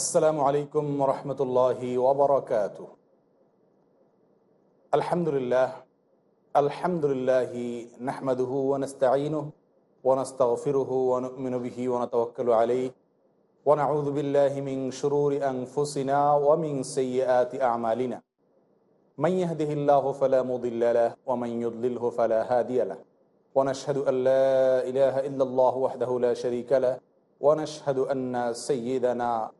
আসসালামু আলাইকুম রহমতুল্লাহি ওবরাকাত আলহামদুলিল্লাহ আলহামদুলিল্লাহ নাহমাদুহু ওয়ানাস্তাঈনুহ ওয়ানাস্তাগফিরুহু ওয়া নু'মিনু বিহি ওয়া নাতাওয়াক্কালু আলাইহি ওয়া নাউযু বিল্লাহি মিন শুরুরি আনফুসিনা ওয়া মিন সাইয়্যাতি আমালিনা মান ইয়াহদিহিল্লাহু ফালা মুদিল্লা লাহু ওয়া মান ইউদ্লিলহু ফালা হাদিয়া লাহু ওয়া নাশহাদু আল লা ইলাহা ইল্লাল্লাহু ওয়াহদাহু লা শারীকা লাহু ওয়া নাশহাদু আন্না সাইয়্যিদানা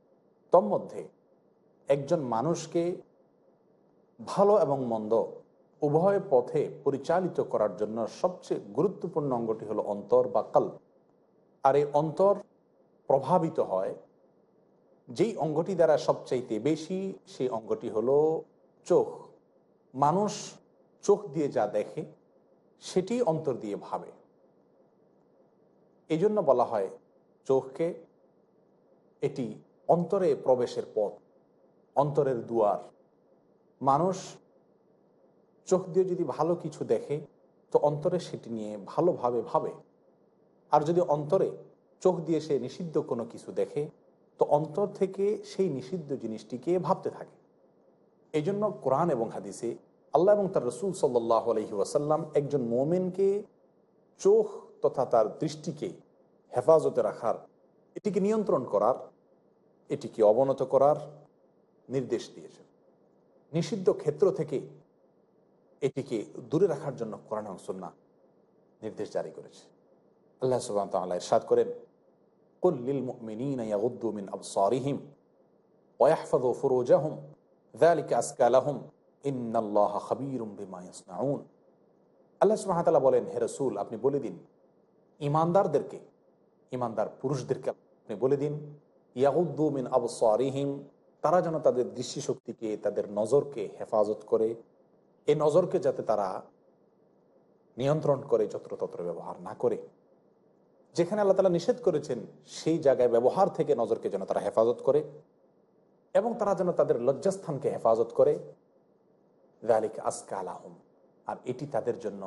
তন্মধ্যে একজন মানুষকে ভালো এবং মন্দ উভয় পথে পরিচালিত করার জন্য সবচেয়ে গুরুত্বপূর্ণ অঙ্গটি হলো অন্তর বা কাল আর এই অন্তর প্রভাবিত হয় যেই অঙ্গটি দ্বারা সবচাইতে বেশি, সেই অঙ্গটি হলো চোখ। মানুষ চোখ দিয়ে যা দেখে, সেটি অন্তর দিয়ে ভাবে। এই জন্য বলা হয় চোখকে এটি অন্তরে প্রবেশের পথ, অন্তরের দুয়ার। মানুষ চোখ দিয়ে যদি ভালো কিছু দেখে, তো অন্তরে সেটি নিয়ে ভালোভাবে ভাবে। আর যদি অন্তরে চোখ দিয়ে সে নিষিদ্ধ কোনো কিছু দেখে, তো অন্তর থেকে সেই নিষিদ্ধ জিনিসটিকে ভাবতে থাকে। এই জন্য কোরআন এবং হাদিসে আল্লাহ এবং তার রসুল সাল্লাহ আলহি ওয়াসাল্লাম একজন মোমেনকে চোখ তথা তার দৃষ্টিকে হেফাজতে রাখার, এটিকে নিয়ন্ত্রণ করার এটিকে অবনত করার নির্দেশ দিয়েছেন নিষিদ্ধ ক্ষেত্র থেকে এটিকে দূরে রাখার জন্য কোরআন এবং সন্না নির্দেশ জারি করেছে আল্লাহ সুবাহ তাল্লাহ ইরশাদ করেন قل للمؤمنين يغضوا من أبصارهم ويحفظوا فروجهم ذلك أزكى لهم إن الله خبير بما يصنعون আল্লাহ সুবাহতাল্লাহ বলেন হে রসুল আপনি বলে দিন ইমানদারদেরকে ইমানদার পুরুষদেরকে আপনি বলে দিন ইয়াহুদ্দু মিন আবসারিহিম, তারা যেন তাদের দৃষ্টিশক্তিকে, তাদের নজরকে হেফাজত করে। এই নজরকে যাতে তারা নিয়ন্ত্রণ করে, যত্রতত্র ব্যবহার না করে। যেখানে আল্লাহ তালা নিষেধ করেছেন, সেই জায়গায় ব্যবহার থেকে নজরকে যেন তারা হেফাজত করে এবং তারা যেন তাদের লজ্জাস্থানকে হেফাজত করে। দালিক আসকা আলাহম, আর এটি তাদের জন্য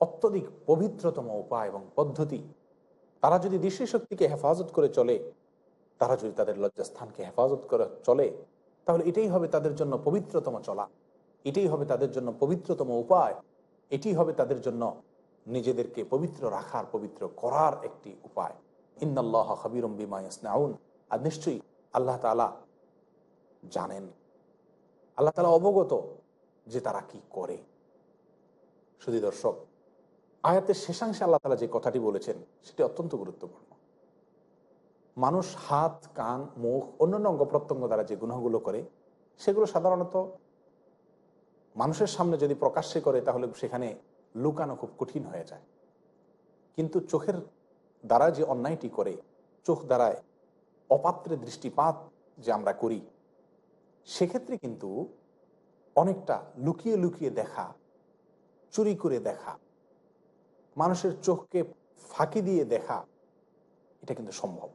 অত্যধিক পবিত্রতম উপায় এবং পদ্ধতি। তারা যদি দৃষ্টিশক্তিকে হেফাজত করে চলে তারা যদি তাদের লজ্জাস্থানকে হেফাজত করে চলে, তাহলে এটাই হবে তাদের জন্য পবিত্রতম চলা। এটাই হবে তাদের জন্য পবিত্রতম উপায়। এটি হবে তাদের জন্য নিজেদেরকে পবিত্র রাখার, পবিত্র করার একটি উপায়। ইন্দাল্লাহ হাবিরম বিমা ইয়াসনাউন। আর নিশ্চয়ই আল্লাহ তালা জানেন। আল্লাহ তালা অবগত যে তারা কি করে। শুধু দর্শক, আয়াতের শেষাংশে আল্লাহ তালা যে কথাটি বলেছেন, সেটি অত্যন্ত গুরুত্বপূর্ণ। মানুষ হাত, কান, মুখ, অন্যান্য অঙ্গ প্রত্যঙ্গ দ্বারা যে গুণগুলো করে, সেগুলো সাধারণত মানুষের সামনে যদি প্রকাশ্যে করে, তাহলে সেখানে লুকানো খুব কঠিন হয়ে যায়। কিন্তু চোখের দ্বারা যে অন্যায়টি করে, চোখ দ্বারায় অপাত্রে দৃষ্টিপাত যে আমরা করি, সেক্ষেত্রে কিন্তু অনেকটা লুকিয়ে লুকিয়ে দেখা, চুরি করে দেখা, মানুষের চোখকে ফাঁকি দিয়ে দেখা, এটা কিন্তু সম্ভব।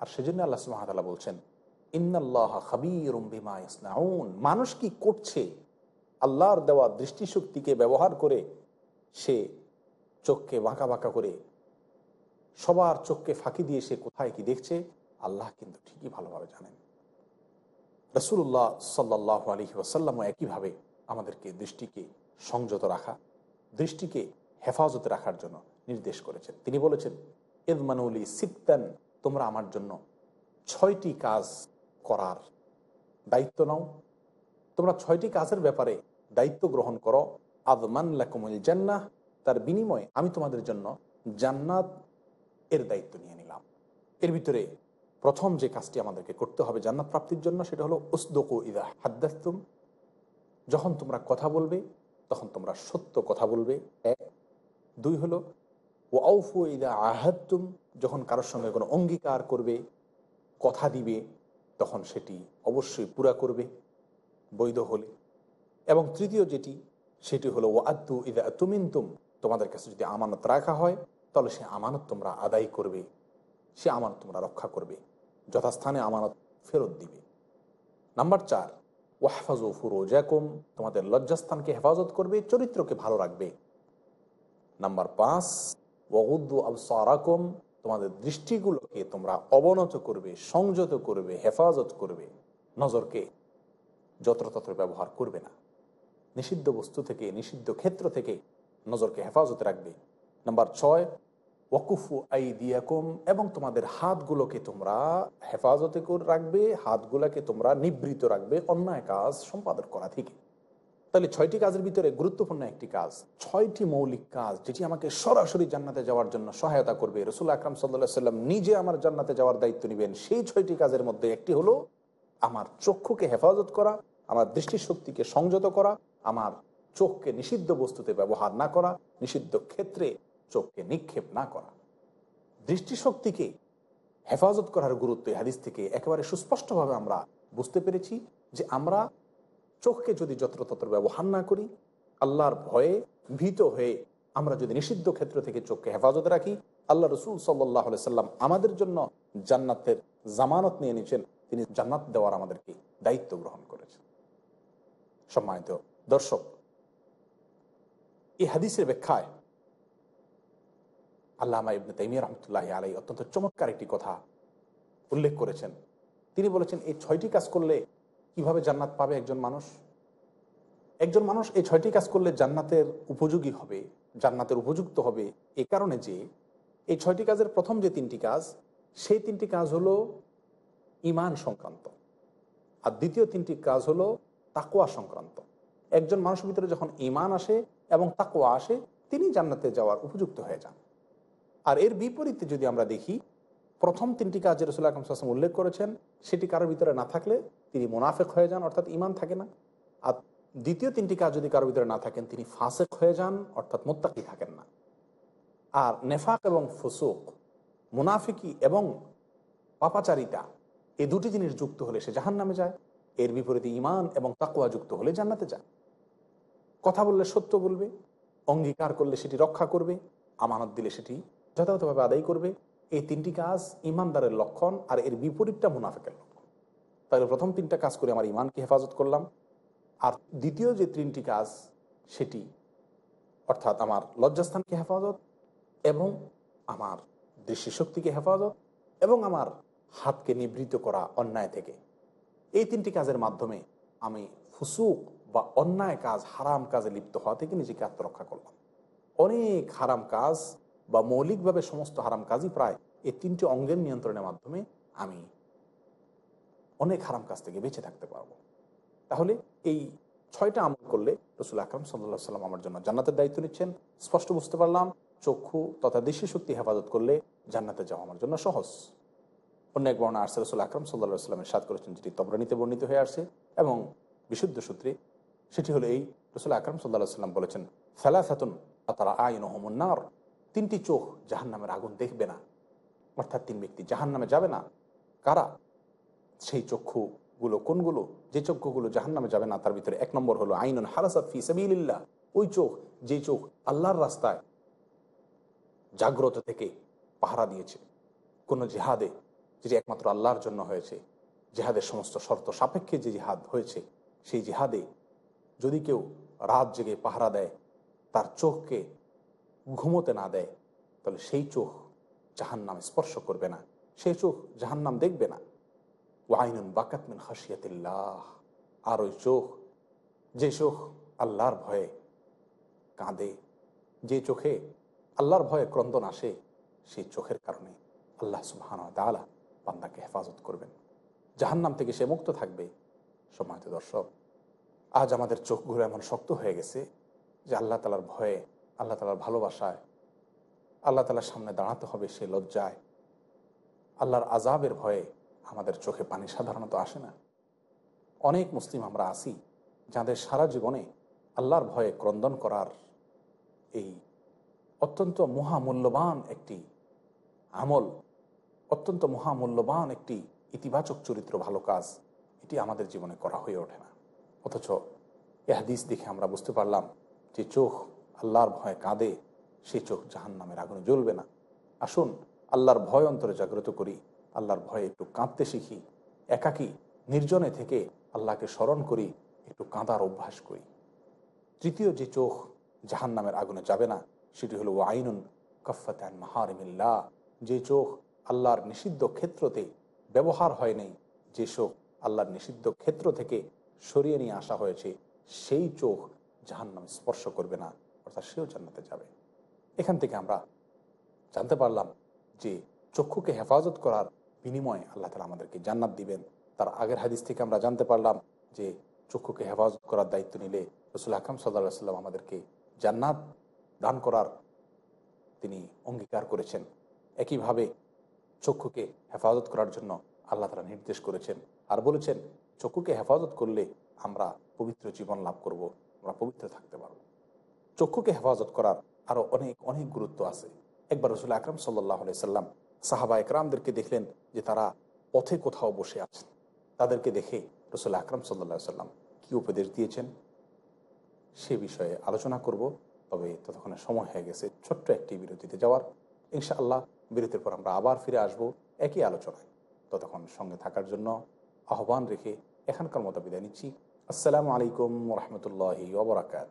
আর সেজন্য আল্লাহ সুহামতাল্লাহ বলছেন, ইন্নাল্লাহ খাবির মানুষ কি করছে? আল্লাহর দেওয়া দৃষ্টিশক্তিকে ব্যবহার করে সে চোখকে বাঁকা বাঁকা করে সবার চোখকে ফাঁকি দিয়ে সে কোথায় কি দেখছে, আল্লাহ কিন্তু ঠিকই ভালোভাবে জানেন। রসুল্লাহ সাল্লাহ আলী ওসাল্লামও একইভাবে আমাদেরকে দৃষ্টিকে সংযত রাখা, দৃষ্টিকে হেফাজতে রাখার জন্য নির্দেশ করেছেন। তিনি বলেছেন এদমানুলি সিপ্তান তোমরা আমার জন্য ছয়টি কাজ করার দায়িত্ব নাও। তোমরা ছয়টি কাজের ব্যাপারে দায়িত্ব গ্রহণ করো। আদমান লাকুমুল জান্নাহ, তার বিনিময়ে আমি তোমাদের জন্য জান্নাত এর দায়িত্ব নিয়ে নিলাম। এর ভিতরে প্রথম যে কাজটি আমাদেরকে করতে হবে জান্নাত প্রাপ্তির জন্য, সেটা হলো উসদকু ইদা হাদ্দাস্তুম। যখন তোমরা কথা বলবে, তখন তোমরা সত্য কথা বলবে। এক। দুই হলো ও আউফু ইদা আহাত্তুম যখন কারোর সঙ্গে কোনো অঙ্গীকার করবে, কথা দিবে, তখন সেটি অবশ্যই পুরা করবে, বৈধ হলে। এবং তৃতীয় যেটি, সেটি হলো ও ইদা তুমিন্তুম তোমাদের কাছে যদি আমানত রাখা হয়, তাহলে সে আমানত তোমরা আদায় করবে। সে আমানত তোমরা রক্ষা করবে। যথাস্থানে আমানত ফেরত দিবে। নাম্বার চার ওয়াহফাজু ফুরোজাকুম তোমাদের লজ্জাস্থানকে হেফাজত করবে, চরিত্রকে ভালো রাখবে। নাম্বার পাঁচ ওগুদ্দু আবসারাকুম তোমাদের দৃষ্টিগুলোকে তোমরা অবনত করবে, সংযত করবে, হেফাজত করবে। নজরকে যত্রতত্র ব্যবহার করবে না। নিষিদ্ধ বস্তু থেকে, নিষিদ্ধ ক্ষেত্র থেকে নজরকে হেফাজতে রাখবে। নাম্বার ছয়, ওয়াকুফু আই দিয়াকুম এবং তোমাদের হাতগুলোকে তোমরা হেফাজতে করে, রাখবে, হাতগুলোকে তোমরা নিবৃত রাখবে অন্যায় কাজ সম্পাদন করা থেকে। তাহলে ছয়টি কাজের ভিতরে গুরুত্বপূর্ণ একটি কাজ, ছয়টি মৌলিক কাজ যেটি আমাকে সরাসরি জান্নাতে যাওয়ার জন্য সহায়তা করবে। রসুল আকরাম সাল্লা সাল্লাম নিজে আমার জান্নাতে যাওয়ার দায়িত্ব নেবেন। সেই ছয়টি কাজের মধ্যে একটি হলো আমার চক্ষুকে হেফাজত করা, আমার দৃষ্টিশক্তিকে সংযত করা, আমার চোখকে নিষিদ্ধ বস্তুতে ব্যবহার না করা, নিষিদ্ধ ক্ষেত্রে চোখকে নিক্ষেপ না করা। দৃষ্টিশক্তিকে হেফাজত করার গুরুত্ব হাদিস থেকে একেবারে সুস্পষ্টভাবে আমরা বুঝতে পেরেছি যে আমরা চোখকে যদি যত্রতত্র ব্যবহার না করি, আল্লাহর ভয়ে ভীত হয়ে আমরা যদি নিষিদ্ধ ক্ষেত্র থেকে চোখকে হেফাজতে রাখি, আল্লাহ রসুল সাল্লাহ সাল্লাম আমাদের জন্য জান্নাতের জামানত নিয়ে নিয়েছেন। তিনি জান্নাত দেওয়ার আমাদেরকে দায়িত্ব গ্রহণ করেছেন। সম্মানিত দর্শক, এই হাদিসের ব্যাখ্যায় আল্লামা ইবনে তাইমিয়া রহমতুল্লাহ আলাই অত্যন্ত চমৎকার একটি কথা উল্লেখ করেছেন। তিনি বলেছেন, এই ছয়টি কাজ করলে কীভাবে জান্নাত পাবে একজন মানুষ? একজন মানুষ এই ছয়টি কাজ করলে জান্নাতের উপযোগী হবে, জান্নাতের উপযুক্ত হবে এ কারণে যে এই ছয়টি কাজের প্রথম যে তিনটি কাজ, সেই তিনটি কাজ হলো ইমান সংক্রান্ত। আর দ্বিতীয় তিনটি কাজ হলো তাকোয়া সংক্রান্ত। একজন মানুষের ভিতরে যখন ইমান আসে এবং তাকোয়া আসে, তিনি জান্নাতে যাওয়ার উপযুক্ত হয়ে যান। আর এর বিপরীতে যদি আমরা দেখি প্রথম তিনটি কাজ রসুল আকরম সাসম উল্লেখ করেছেন, সেটি কারোর ভিতরে না থাকলে তিনি মোনাফেক হয়ে যান, অর্থাৎ ইমান থাকে না। আর দ্বিতীয় তিনটি কাজ যদি কারোর ভিতরে না থাকেন, তিনি ফাঁসেক হয়ে যান, অর্থাৎ মোত্তাকি থাকেন না। আর নেফাক এবং ফুসুক, মুনাফিকি এবং পাপাচারিতা এই দুটি জিনিস যুক্ত হলে সে জাহান নামে যায়, এর বিপরীতে ইমান এবং তাকুয়া যুক্ত হলে জান্নাতে যায়। কথা বললে সত্য বলবে, অঙ্গীকার করলে সেটি রক্ষা করবে, আমানত দিলে সেটি যথাযথভাবে আদায় করবে এই তিনটি কাজ ইমানদারের লক্ষণ আর এর বিপরীতটা মুনাফেকের লক্ষণ। তাহলে প্রথম তিনটা কাজ করে আমার ইমানকে হেফাজত করলাম। আর দ্বিতীয় যে তিনটি কাজ, সেটি অর্থাৎ আমার লজ্জাস্থানকে হেফাজত এবং আমার দৃষ্টিশক্তিকে হেফাজত এবং আমার হাতকে নিবৃত করা অন্যায় থেকে। এই তিনটি কাজের মাধ্যমে আমি ফুসুক বা অন্যায় কাজ, হারাম কাজে লিপ্ত হওয়া থেকে নিজেকে আত্মরক্ষা করলাম। অনেক হারাম কাজ বা মৌলিকভাবে সমস্ত হারাম কাজই প্রায় এই তিনটি অঙ্গের নিয়ন্ত্রণের মাধ্যমে আমি অনেক হারাম কাজ থেকে বেঁচে থাকতে পারব। তাহলে এই ছয়টা আমল করলে রসুল আকরম সাল্লা সাল্লাম আমার জন্য জান্নাতের দায়িত্ব নিচ্ছেন। স্পষ্ট বুঝতে পারলাম, চক্ষু তথা দেশি শক্তি হেফাজত করলে জান্নাতে যাওয়া আমার জন্য সহজ। অন্য এক বর্ণা আসছে, রসুল আকরম সাল্লা সাল্লামের সাদ করেছেন, যেটি তবরানিতে বর্ণিত হয়ে আসছে এবং বিশুদ্ধ সূত্রে সেটি হলো এই রসুল আকরম সাল্লাহ সাল্লাম বলেছেন ফেলা ফেলাফাতুন তারা আইন হমুন্নার তিনটি চোখ জাহান নামের আগুন দেখবে না। অর্থাৎ তিন ব্যক্তি জাহান নামে যাবে না। কারা? সেই চক্ষুগুলো কোনগুলো? যে চক্ষুগুলো জাহান নামে যাবে না, তার ভিতরে এক নম্বর হলো আইনুন হারাসাত ফি সাবিল্লাহ ওই চোখ, যে চোখ আল্লাহর রাস্তায় জাগ্রত থেকে পাহারা দিয়েছে। কোনো জেহাদে যেটি একমাত্র আল্লাহর জন্য হয়েছে। জেহাদের সমস্ত শর্ত সাপেক্ষে যে জিহাদ হয়েছে, সেই জিহাদে যদি কেউ রাত জেগে পাহারা দেয়, তার চোখকে ঘুমোতে না দেয়, তাহলে সেই চোখ জাহান নাম স্পর্শ করবে না, সেই চোখ জাহান নাম দেখবে না। ওয়াইনুন বাকাতমিন হাসিয়াতিল্লাহ আর ওই চোখ, যে চোখ আল্লাহর ভয়ে কাঁদে, যে চোখে আল্লাহর ভয়ে ক্রন্দন আসে, সেই চোখের কারণে আল্লাহ সুবাহান তালা পান্দাকে হেফাজত করবেন। জাহান্নাম থেকে সে মুক্ত থাকবে, সম্মানিত দর্শক। আজ আমাদের চোখগুলো এমন শক্ত হয়ে গেছে যে আল্লাহ তালার ভয়ে আল্লাহ তালার ভালোবাসায়, আল্লাহ তালার সামনে দাঁড়াতে হবে সে লজ্জায়। আল্লাহর আজাবের ভয়ে আমাদের চোখে পানি সাধারণত আসে না। অনেক মুসলিম আমরা আসি যাদের সারা জীবনে আল্লাহর ভয়ে ক্রন্দন করার এই অত্যন্ত মহামূল্যবান একটি আমল, অত্যন্ত মহামূল্যবান একটি ইতিবাচক চরিত্র ভালো কাজ, এটি আমাদের জীবনে করা হয়ে ওঠে না। অথচ এহাদিস দেখে আমরা বুঝতে পারলাম যে চোখ আল্লাহর ভয়ে কাঁদে, সে চোখ জাহান নামের আগুনে জ্বলবে না। আসুন, আল্লাহর ভয় অন্তরে জাগ্রত করি, আল্লাহর ভয়ে একটু কাঁদতে শিখি, একাকি, নির্জনে থেকে আল্লাহকে স্মরণ করি, একটু কাঁদার অভ্যাস করি। তৃতীয় যে চোখ জাহান নামের আগুনে যাবে না, সেটি হলো আইনুন কফাতান মাহারিমিল্লা যে চোখ আল্লাহর নিষিদ্ধ ক্ষেত্রতে ব্যবহার হয় নাই, যে চোখ আল্লাহর নিষিদ্ধ ক্ষেত্র থেকে সরিয়ে নিয়ে আসা হয়েছে, সেই চোখ জাহান্নাম স্পর্শ করবে না। অর্থাৎ সেও জান্নাতে যাবে। এখান থেকে আমরা জানতে পারলাম যে চক্ষুকে হেফাজত করার বিনিময়ে আল্লাহ তালা আমাদেরকে জান্নাত দিবেন। তার আগের হাদিস থেকে আমরা জানতে পারলাম যে চক্ষুকে হেফাজত করার দায়িত্ব নিলে রসুল হাকাম সাল্লাহ সাল্লাম আমাদেরকে জান্নাত দান করার তিনি অঙ্গীকার করেছেন। একইভাবে চক্ষুকে হেফাজত করার জন্য আল্লাহ তালা নির্দেশ করেছেন আর বলেছেন, চক্ষুকে হেফাজত করলে আমরা পবিত্র জীবন লাভ করব, আমরা পবিত্র থাকতে পারব। চক্ষুকে হেফাজত করার আরও অনেক অনেক গুরুত্ব আছে। একবার রসুল আকরাম সাল্লাহ সাল্লাম সাহাবা একরামদেরকে দেখলেন যে তারা পথে কোথাও বসে আছেন। তাদেরকে দেখে রসুল আকরাম সাল্লা সাল্লাম কি উপদেশ দিয়েছেন? সে বিষয়ে আলোচনা করব, তবে ততক্ষণে সময় হয়ে গেছে ছোট্ট একটি বিরতিতে যাওয়ার। ইনশাআল্লাহ বিরতির পর আমরা আবার ফিরে আসব একই আলোচনায়। ততক্ষণ সঙ্গে থাকার জন্য আহ্বান রেখে এখানকার মতো বিদায় নিচ্ছি। আসসালামু আলাইকুম রহমতুল্লাহ ওবরাকাত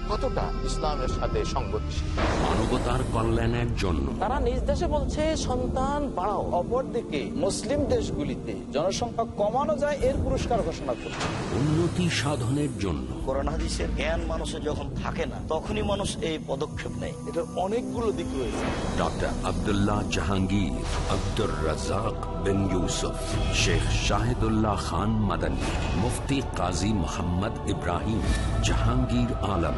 কতটা ইসলামের সাথে সংগতিশীল? মানবতার কল্যাণের জন্য। তারা নিজ দেশে বলছে সন্তান বাড়াও। অপরদিকে মুসলিম দেশগুলিতে জনসংখ্যা কমানো যায় এর পুরস্কার ঘোষণা করছে। উন্নতি সাধনের জন্য। কোরআন জ্ঞান মানুষের যখন থাকে না তখনই মানুষ এই পদক্ষেপ নেয়। এটার অনেকগুলো দিক রয়েছে। ডক্টর আবদুল্লাহ জাহাঙ্গীর আব্দুর রাজাক বিন ইউসুফ শেখ শাহিদুল্লাহ খান মাদানী মুফতি কাজী মোহাম্মদ ইব্রাহিম জাহাঙ্গীর আলম।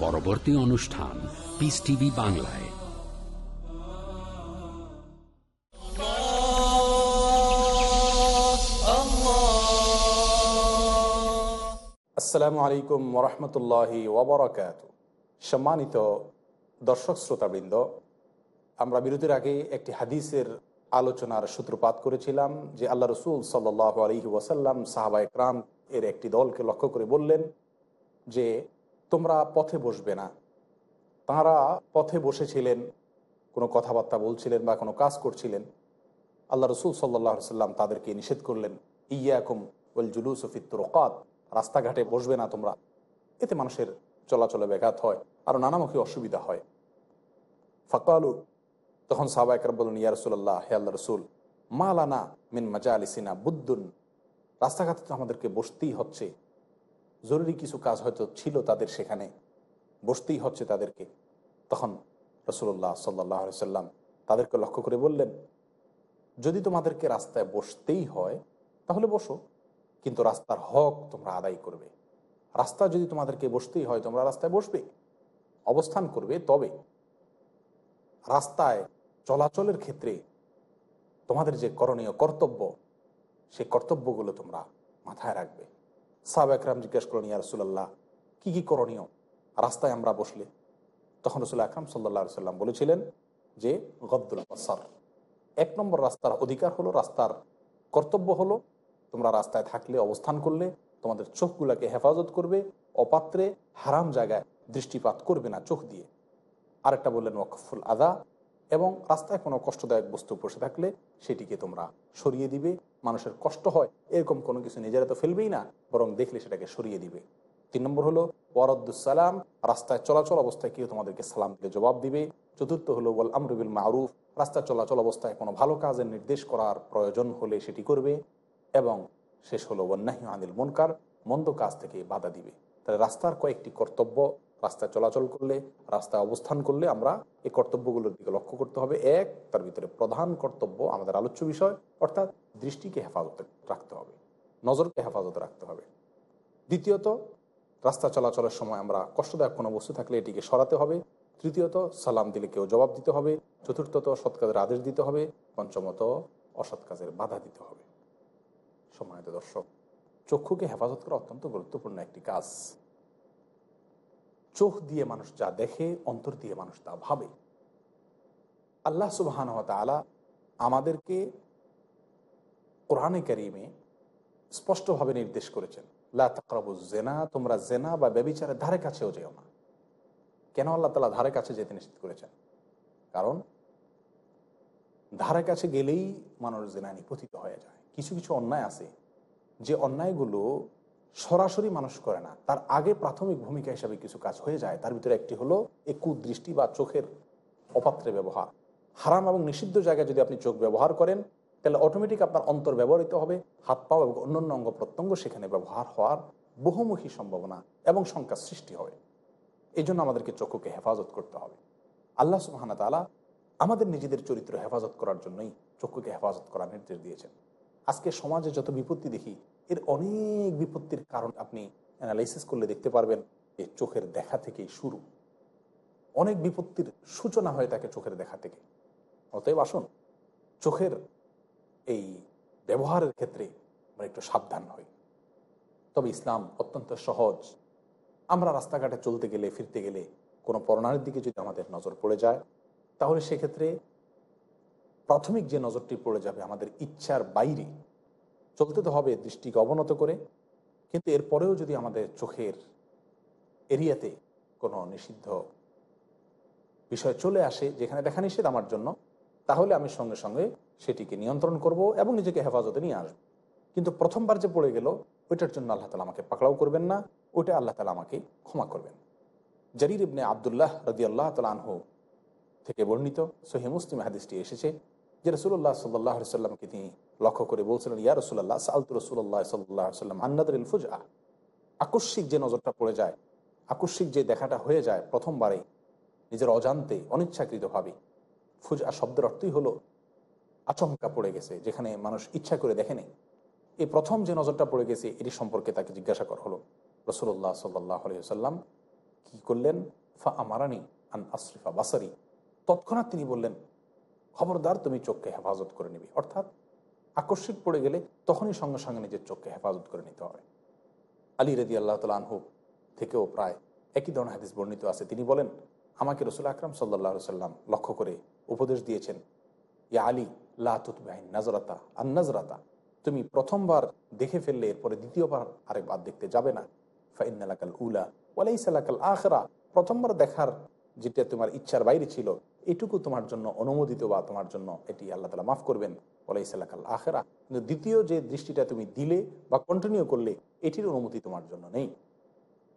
পরবর্তী অনুষ্ঠান পিস টিভি বাংলায়। আসসালামু আলাইকুম ওরহমতুল্লাহি ওবরাকাত। সম্মানিত দর্শক শ্রোতাবৃন্দ, আমরা বিরতির আগে একটি হাদিসের আলোচনার সূত্রপাত করেছিলাম যে আল্লাহ রসুল সাল্লাহ আলহি ওয়াসাল্লাম সাহাবা একরাম এর একটি দলকে লক্ষ্য করে বললেন যে তোমরা পথে বসবে না। তাঁরা পথে বসেছিলেন, কোনো কথাবার্তা বলছিলেন বা কোনো কাজ করছিলেন। আল্লাহ রসুল সাল্লাহ সাল্লাম তাদেরকে নিষেধ করলেন ইয়াকুম ওয়াল জুলুস ফিত্তরকাত রাস্তাঘাটে বসবে না তোমরা। এতে মানুষের চলাচলে ব্যাঘাত হয় আরও নানামুখী অসুবিধা হয়। ফাকালু, তখন সাহবা একর বলুন ইয়া রসুল্লাহ হে আল্লাহ রসুল, মা মালানা মিন মাজা আলিসিনা বুদ্দুন রাস্তাঘাটে তো আমাদেরকে বসতেই হচ্ছে। জরুরি কিছু কাজ হয়তো ছিল তাদের সেখানে, বসতেই হচ্ছে তাদেরকে। তখন রসুল্লাহ সাল্লাহ সাল্লাম তাদেরকে লক্ষ্য করে বললেন, যদি তোমাদেরকে রাস্তায় বসতেই হয়, তাহলে বসো। কিন্তু রাস্তার হক তোমরা আদায় করবে। রাস্তা যদি তোমাদেরকে বসতেই হয়, তোমরা রাস্তায় বসবে, অবস্থান করবে তবে। রাস্তায় চলাচলের ক্ষেত্রে তোমাদের যে করণীয় কর্তব্য সেই কর্তব্যগুলো তোমরা মাথায় রাখবে। সাব একরাম জিজ্ঞেস করেন ইয়া রসুল্লাহ কী কী করণীয়? রাস্তায় আমরা বসলে, তখন রসুল আকরাম সাল্লা সাল্লাম বলেছিলেন যে, গদ্দুল বসার। এক নম্বর রাস্তার অধিকার হলো, রাস্তার কর্তব্য হলো, তোমরা রাস্তায় থাকলে, অবস্থান করলে, তোমাদের চোখগুলোকে হেফাজত করবে, অপাত্রে হারাম জায়গায় দৃষ্টিপাত করবে না, চোখ দিয়ে। আরেকটা বললেন, ওয়াকফুল আদা। এবং রাস্তায় কোনো কষ্টদায়ক বস্তু বসে থাকলে সেটিকে তোমরা সরিয়ে দিবে। মানুষের কষ্ট হয়, এরকম কোনো কিছু নিজেরা তো ফেলবেই না, বরং দেখলে সেটাকে সরিয়ে দিবে। তিন নম্বর হলো ওয়ারদ্দুসালাম রাস্তায় চলাচল অবস্থায় কেউ তোমাদেরকে সালাম দিলে জবাব দিবে। চতুর্থ হলো বল আমরুবিল মারুফ রাস্তায় চলাচল অবস্থায় কোনো ভালো কাজের নির্দেশ করার প্রয়োজন হলে সেটি করবে। এবং শেষ হলো বন্যাহী আনিল মনকার, মন্দ কাজ থেকে বাধা দিবে। তাহলে রাস্তার কয়েকটি কর্তব্য রাস্তায় চলাচল করলে, রাস্তায় অবস্থান করলে আমরা এই কর্তব্যগুলোর দিকে লক্ষ্য করতে হবে। এক, তার ভিতরে প্রধান কর্তব্য আমাদের আলোচ্য বিষয়, অর্থাৎ দৃষ্টিকে হেফাজতে রাখতে হবে, নজরকে হেফাজতে রাখতে হবে। দ্বিতীয়ত, রাস্তা চলাচলের সময় আমরা কষ্টদায়ক কোনো বস্তু থাকলে এটিকে সরাতে হবে। তৃতীয়ত, সালাম দিলে কেউ জবাব দিতে হবে। চতুর্থত, সৎ কাজের আদেশ দিতে হবে। পঞ্চমত, অসৎ কাজের বাধা দিতে হবে। সম্মানিত দর্শক, চক্ষুকে হেফাজত করা অত্যন্ত গুরুত্বপূর্ণ একটি কাজ। চোখ দিয়ে মানুষ যা দেখে, অন্তর দিয়ে মানুষ তা ভাবে। আল্লাহ সুবাহান তালা আমাদেরকে কোরআনে কারিমে স্পষ্টভাবে নির্দেশ করেছেন লাকরাবু জেনা তোমরা জেনা বা ব্যবিচারের ধারে কাছেও যেও না কেন আল্লাহ তালা ধারে কাছে যেতে নিশ্চিত করেছেন কারণ ধারে কাছে গেলেই মানুষ জেনা নিপতিত হয়ে যায় কিছু কিছু অন্যায় আছে যে অন্যায়গুলো সরাসরি মানুষ করে না। তার আগে প্রাথমিক ভূমিকা হিসাবে কিছু কাজ হয়ে যায়। তার ভিতরে একটি হলো এই কুদৃষ্টি বা চোখের অপাত্রে ব্যবহার। হারাম এবং নিষিদ্ধ জায়গায় যদি আপনি চোখ ব্যবহার করেন, তাহলে অটোমেটিক আপনার অন্তর ব্যবহৃত হবে, হাত পাও এবং অন্যান্য অঙ্গ প্রত্যঙ্গ সেখানে ব্যবহার হওয়ার বহুমুখী সম্ভাবনা এবং সংখ্যার সৃষ্টি হবে। এই জন্য আমাদেরকে চক্ষুকে হেফাজত করতে হবে। আল্লাহ সুবাহানা তালা আমাদের নিজেদের চরিত্র হেফাজত করার জন্যই চক্ষুকে হেফাজত করার নির্দেশ দিয়েছেন। আজকে সমাজে যত বিপত্তি দেখি এর অনেক বিপত্তির কারণ আপনি অ্যানালাইসিস করলে দেখতে পারবেন যে চোখের দেখা থেকেই শুরু। অনেক বিপত্তির সূচনা হয় তাকে চোখের দেখা থেকে। অতএব আসুন, চোখের এই ব্যবহারের ক্ষেত্রে আমরা একটু সাবধান হই। তবে ইসলাম অত্যন্ত সহজ। আমরা রাস্তাঘাটে চলতে গেলে, ফিরতে গেলে কোনো পরনারের দিকে যদি আমাদের নজর পড়ে যায়, তাহলে সেক্ষেত্রে প্রাথমিক যে নজরটি পড়ে যাবে আমাদের ইচ্ছার বাইরে চলতে তো হবে দৃষ্টিকে অবনত করে। কিন্তু এরপরেও যদি আমাদের চোখের এরিয়াতে কোনো নিষিদ্ধ বিষয় চলে আসে, যেখানে দেখা নিষেধ আমার জন্য, তাহলে আমি সঙ্গে সঙ্গে সেটিকে নিয়ন্ত্রণ করব এবং নিজেকে হেফাজতে নিয়ে আসব। কিন্তু প্রথমবার যে পড়ে গেল, ওইটার জন্য আল্লাহ তালা আমাকে পাকড়াও করবেন না, ওইটা আল্লাহ তালা আমাকে ক্ষমা করবেন। জারির ইবনে আবদুল্লাহ রদি আল্লাহ তালা আনহু থেকে বর্ণিত সহি মুসলিম হাদিসটি এসেছে যে রসুল্লাহ সাল্লাহ সাল্লামকে তিনি লক্ষ্য করে বলছিলেন, ইয়া রসুল্লাহ সালতু রসুল্লাহ সাল্লাহ সাল্লাম আন্নাদুল ফুজা আকস্মিক যে নজরটা পড়ে যায়, আকস্মিক যে দেখাটা হয়ে যায় প্রথমবারে, নিজের অজান্তে অনিচ্ছাকৃতভাবে ফুজা শব্দের অর্থই হলো আচমকা পড়ে গেছে, যেখানে মানুষ ইচ্ছা করে দেখেনি এই প্রথম যে নজরটা পড়ে গেছে, এটি সম্পর্কে তাকে জিজ্ঞাসা করা হলো রসুল্লাহ সাল্লাহ আলহিহাল্লাম কি করলেন? ফা আমারানি আন আশরিফা বাসারি। তৎক্ষণাৎ তিনি বললেন, খবরদার, তুমি চোখকে হেফাজত করে নিবি। অর্থাৎ আকস্মিক পড়ে গেলে তখনই সঙ্গে সঙ্গে নিজের চোখকে হেফাজত করে নিতে হবে। আলী রেদি আল্লাহ তাল আনহু থেকেও প্রায় একই ধরনের হাদিস বর্ণিত আছে। তিনি বলেন, আমাকে রসুল আকরাম সাল্লাহ সাল্লাম লক্ষ্য করে উপদেশ দিয়েছেন, ইয়া আলী লাতুতবাহিন নাজরাতা আর নাজরাতা তুমি প্রথমবার দেখে ফেললে এরপরে দ্বিতীয়বার আরেকবার দেখতে যাবে না। ফাইনালাকাল উলা ওয়ালাইসালাকাল আখরা। প্রথমবার দেখার যেটা তোমার ইচ্ছার বাইরে ছিল এটুকু তোমার জন্য অনুমোদিত বা তোমার জন্য এটি আল্লাহ তালা মাফ করবেন। ওলাইসালাকাল আখেরা। কিন্তু দ্বিতীয় যে দৃষ্টিটা তুমি দিলে বা কন্টিনিউ করলে, এটির অনুমতি তোমার জন্য নেই।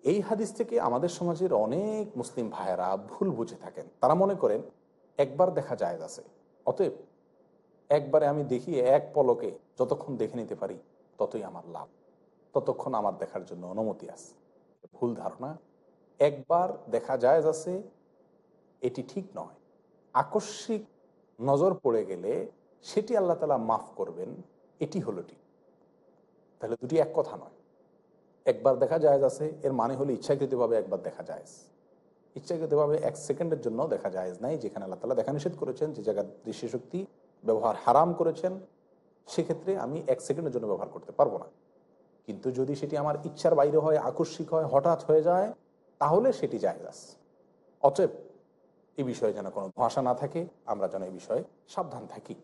এই হাদিস থেকে আমাদের সমাজের অনেক মুসলিম ভাইয়েরা ভুল বুঝে থাকেন। তারা মনে করেন, একবার দেখা যায় আছে। অতএব, একবারে আমি দেখি এক পলকে যতক্ষণ দেখে নিতে পারি, ততই আমার লাভ। ততক্ষণ আমার দেখার জন্য অনুমতি আছে। ভুল ধারণা। একবার দেখা যায় আছে, এটি ঠিক নয়। আকস্মিক নজর পড়ে গেলে সেটি আল্লাহ তালা মাফ করবেন, এটি হলো ঠিক। তাহলে দুটি এক কথা নয়। একবার দেখা যায় আছে, এর মানে হলো ইচ্ছাকৃতভাবে একবার দেখা যায় ইচ্ছাকৃতভাবে এক সেকেন্ডের জন্য দেখা যায় নাই, যেখানে আল্লাহ তালা দেখা নিষেধ করেছেন যে জায়গার দৃশ্যশক্তি ব্যবহার হারাম করেছেন, সেক্ষেত্রে আমি এক সেকেন্ডের জন্য ব্যবহার করতে পারব না। কিন্তু যদি সেটি আমার ইচ্ছার বাইরে হয়, আকস্মিক হয়, হঠাৎ হয়ে যায়, তাহলে সেটি জায়গাস অতএব এই বিষয়ে যেন কোনো ধোঁয়াশা না থাকে, আমরা যেন এই বিষয়ে সাবধান থাকি।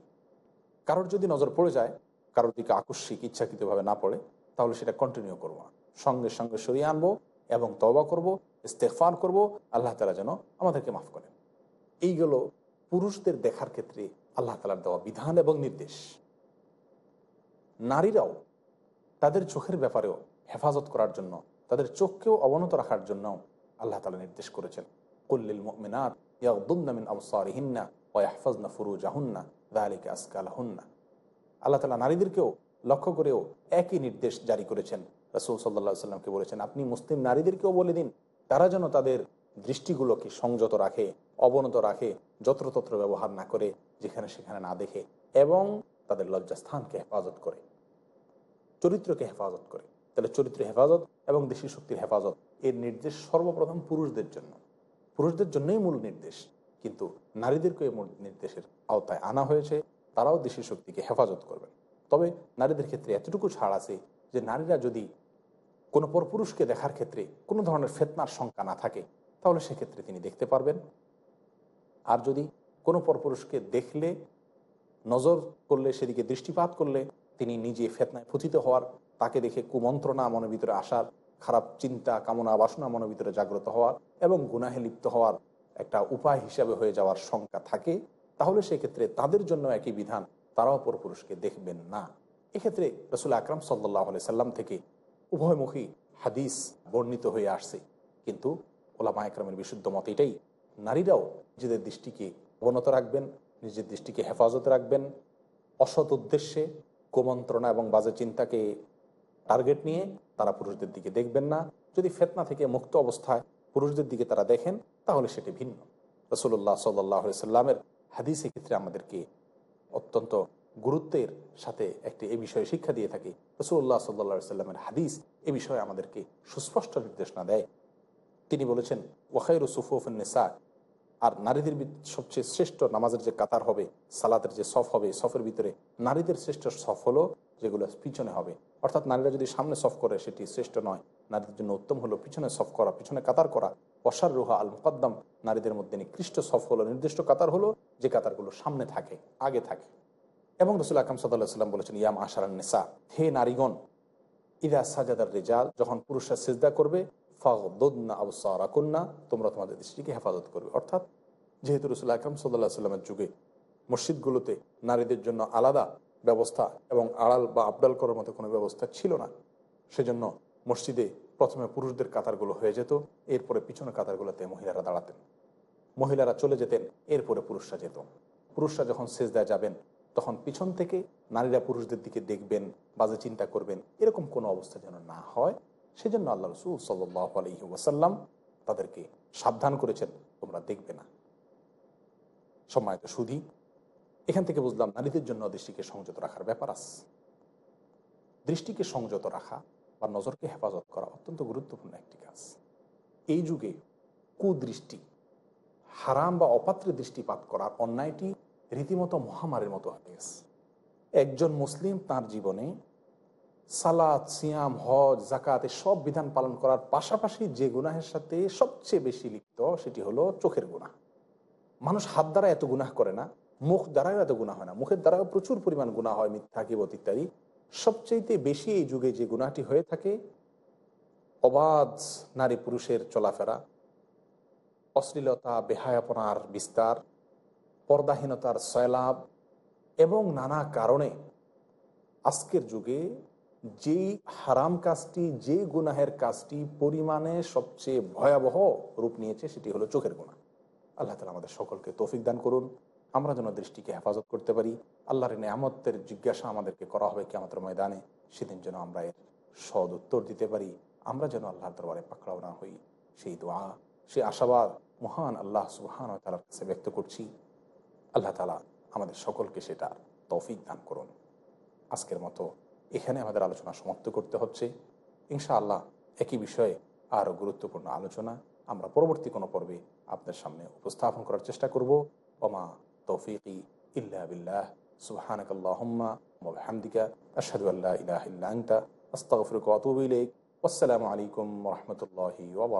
কারোর যদি নজর পড়ে যায়, কারোর দিকে আকস্মিক ইচ্ছাকৃতভাবে না পড়ে, তাহলে সেটা কন্টিনিউ করব সঙ্গে সঙ্গে সরিয়ে আনব এবং তবা করব ইস্তেফান করব, আল্লাহ তালা যেন আমাদেরকে মাফ করেন। এইগুলো পুরুষদের দেখার ক্ষেত্রে আল্লাহ তালার দেওয়া বিধান এবং নির্দেশ। নারীরাও তাদের চোখের ব্যাপারেও হেফাজত করার জন্য, তাদের চোখকেও অবনত রাখার জন্য আল্লাহ তালা নির্দেশ করেছেন। কল্লিল মিনাত আল্লাহ নারীদেরকেও লক্ষ্য করেও একই নির্দেশ জারি করেছেন। রসুল সাল্লা সাল্লামকে বলেছেন, আপনি মুসলিম নারীদেরকেও বলে দিন, তারা যেন তাদের দৃষ্টিগুলোকে সংযত রাখে, অবনত রাখে, যত্রতত্র ব্যবহার না করে, যেখানে সেখানে না দেখে, এবং তাদের লজ্জাস্থানকে হেফাজত করে, চরিত্রকে হেফাজত করে। তাহলে চরিত্র হেফাজত এবং দেশি শক্তির হেফাজত, এর নির্দেশ সর্বপ্রথম পুরুষদের জন্য। পুরুষদের জন্যই মূল নির্দেশ, কিন্তু নারীদেরকে এই মূল নির্দেশের আওতায় আনা হয়েছে, তারাও দেশের শক্তিকে হেফাজত করবেন তবে নারীদের ক্ষেত্রে এতটুকু ছাড় আছে যে নারীরা যদি কোনো পরপুরুষকে দেখার ক্ষেত্রে কোনো ধরনের ফেতনার শঙ্কা না থাকে, তাহলে সেক্ষেত্রে তিনি দেখতে পারবেন। আর যদি কোনো পরপুরুষকে দেখলে, নজর করলে, সেদিকে দৃষ্টিপাত করলে, তিনি নিজে ফেতনায় পতিত হওয়ার, তাকে দেখে কুমন্ত্রণা মনের ভিতরে আসার খারাপ চিন্তা, কামনা, বাসনা মনের ভিতরে জাগ্রত হওয়ার এবং গুনাহে লিপ্ত হওয়ার একটা উপায় হিসাবে হয়ে যাওয়ার শঙ্কা থাকে, তাহলে সেক্ষেত্রে তাদের জন্য একই বিধান তারাও পরপুরুষকে দেখবেন না। এক্ষেত্রে রসুল আকরাম সাল্লাহ সাল্লাম থেকে উভয়মুখী হাদিস বর্ণিত হয়ে আসছে। কিন্তু ওলামা একরামের বিশুদ্ধ মত এটাই, নারীরাও নিজেদের দৃষ্টিকে অবনত রাখবেন নিজের দৃষ্টিকে হেফাজতে রাখবেন, অসৎ উদ্দেশ্যে কুমন্ত্রণা এবং বাজে চিন্তাকে টার্গেট নিয়ে তারা পুরুষদের দিকে দেখবেন না। যদি ফেতনা থেকে মুক্ত অবস্থায় পুরুষদের দিকে তারা দেখেন, তাহলে সেটি ভিন্ন। রসুল্লাহ সাল্লাহ সাল্লামের হাদিসের ক্ষেত্রে আমাদেরকে অত্যন্ত গুরুত্বের সাথে একটি এ বিষয়ে শিক্ষা দিয়ে থাকি। রসুল্লাহ সাল্লা সাল্লামের হাদিস এ বিষয়ে আমাদেরকে সুস্পষ্ট নির্দেশনা দেয়। তিনি বলেছেন ওয়াখাইর সুফুফিনসা আর নারীদের সবচেয়ে শ্রেষ্ঠ নামাজের যে কাতার হবে, সালাতের যে সফ হবে, সফের ভিতরে নারীদের শ্রেষ্ঠ সফ হলো যেগুলো পিছনে হবে। অর্থাৎ নারীরা যদি সামনে সফ করে, সেটি শ্রেষ্ঠ নয়। নারীদের জন্য উত্তম হলো পিছনে সফ করা, পিছনে কাতার করা। অসার রুহা আল মুকদ্দম নারীদের মধ্যে নিকৃষ্ট সফ হলো, নির্দিষ্ট কাতার হলো যে কাতারগুলো সামনে থাকে, আগে থাকে। এবং রসুল আকাম সাল্লাম বলেছেন, ইয়াম আশারান নেশা হে নারীগণ, ইদা সাজাদার রেজাল, যখন পুরুষরা সেজদা করবে ফাগদনা আবসারাকুন্না, তোমরা তোমাদের দৃষ্টিকে হেফাজত করবে। অর্থাৎ যেহেতু রসুল আকরম সাল্লাহ সাল্লামের যুগে মসজিদগুলোতে নারীদের জন্য আলাদা ব্যবস্থা এবং আড়াল বা আবডাল করার মতো কোনো ব্যবস্থা ছিল না, সেজন্য মসজিদে প্রথমে পুরুষদের কাতারগুলো হয়ে যেত, এরপরে পিছনে কাতারগুলোতে মহিলারা দাঁড়াতেন। মহিলারা চলে যেতেন, এরপরে পুরুষরা যেত। পুরুষরা যখন সেজদায় যাবেন, তখন পিছন থেকে নারীরা পুরুষদের দিকে দেখবেন, বাজে চিন্তা করবেন, এরকম কোনো অবস্থা যেন না হয়। সেজন্য আল্লাহ রসুল সাল্লাহ আলহি ওয়াসাল্লাম তাদেরকে সাবধান করেছেন, তোমরা দেখবে না। সম্মানিত সুধি, এখান থেকে বুঝলাম নারীদের জন্য দৃষ্টিকে সংযত রাখার ব্যাপার আছে। দৃষ্টিকে সংযত রাখা বা নজরকে হেফাজত করা অত্যন্ত গুরুত্বপূর্ণ একটি কাজ। এই যুগে কুদৃষ্টি, হারাম বা অপাত্রে দৃষ্টিপাত করার অন্যায়টি রীতিমতো মহামারীর মতো হয়ে গেছে। একজন মুসলিম তার জীবনে সালাদ সিয়াম, হজ জাকাত সব বিধান পালন করার পাশাপাশি যে গুনাহের সাথে সবচেয়ে বেশি লিপ্ত সেটি হলো চোখের গুণা মানুষ হাত দ্বারা এত গুনাহ করে না, মুখ দ্বারাও এত গুণা হয় না। মুখের দ্বারাও প্রচুর পরিমাণ গুণা হয়, মিথ্যা, কিবত ইত্যাদি। সবচেয়ে বেশি এই যুগে যে গুণাটি হয়ে থাকে, অবাধ নারী পুরুষের চলাফেরা, অশ্লীলতা, বেহায়াপনার বিস্তার, পর্দাহীনতার সয়লাভ এবং নানা কারণে আজকের যুগে যেই হারাম কাজটি যে গুনাহের কাজটি পরিমাণে সবচেয়ে ভয়াবহ রূপ নিয়েছে, সেটি হলো চোখের গুণা আল্লাহ তালা আমাদের সকলকে তৌফিক দান করুন। আমরা যেন দৃষ্টিকে হেফাজত করতে পারি। আল্লাহর নিয়ামতের জিজ্ঞাসা আমাদেরকে করা হবে কি আমাদের ময়দানে। সেদিন যেন আমরা এর সদ উত্তর দিতে পারি। আমরা যেন আল্লাহর দরবারে পাকড়াও না হই। সেই দোয়া, সেই আশাবাদ মহান আল্লাহ সুবহান তালার কাছে ব্যক্ত করছি। আল্লাহ তালা আমাদের সকলকে সেটা তৌফিক দান করুন। আজকের মতো এখানে আমাদের আলোচনা সমাপ্ত করতে হচ্ছে। ইনশাআল্লাহ একই বিষয়ে আরও গুরুত্বপূর্ণ আলোচনা আমরা পরবর্তী কোনো পর্বে আপনার সামনে উপস্থাপন করার চেষ্টা করব। ওমা তৌফিকি ইল্লা বিল্লাহ। ইলাহা ওয়াসসালামু আলাইকুম ওয়া ওয়া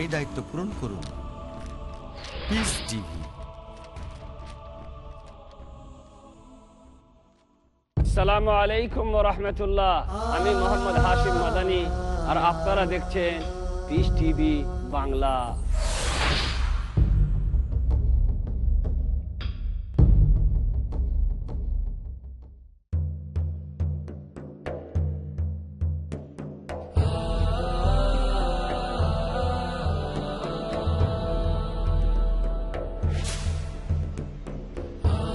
এই দায়িত্ব পূরণ করুন। পিস টিভি আসসালামু আলাইকুম রহমতুল্লাহ। আমি মোহাম্মদ হাশিম মাদানি, আর আপনারা দেখছেন পিস টিভি বাংলা।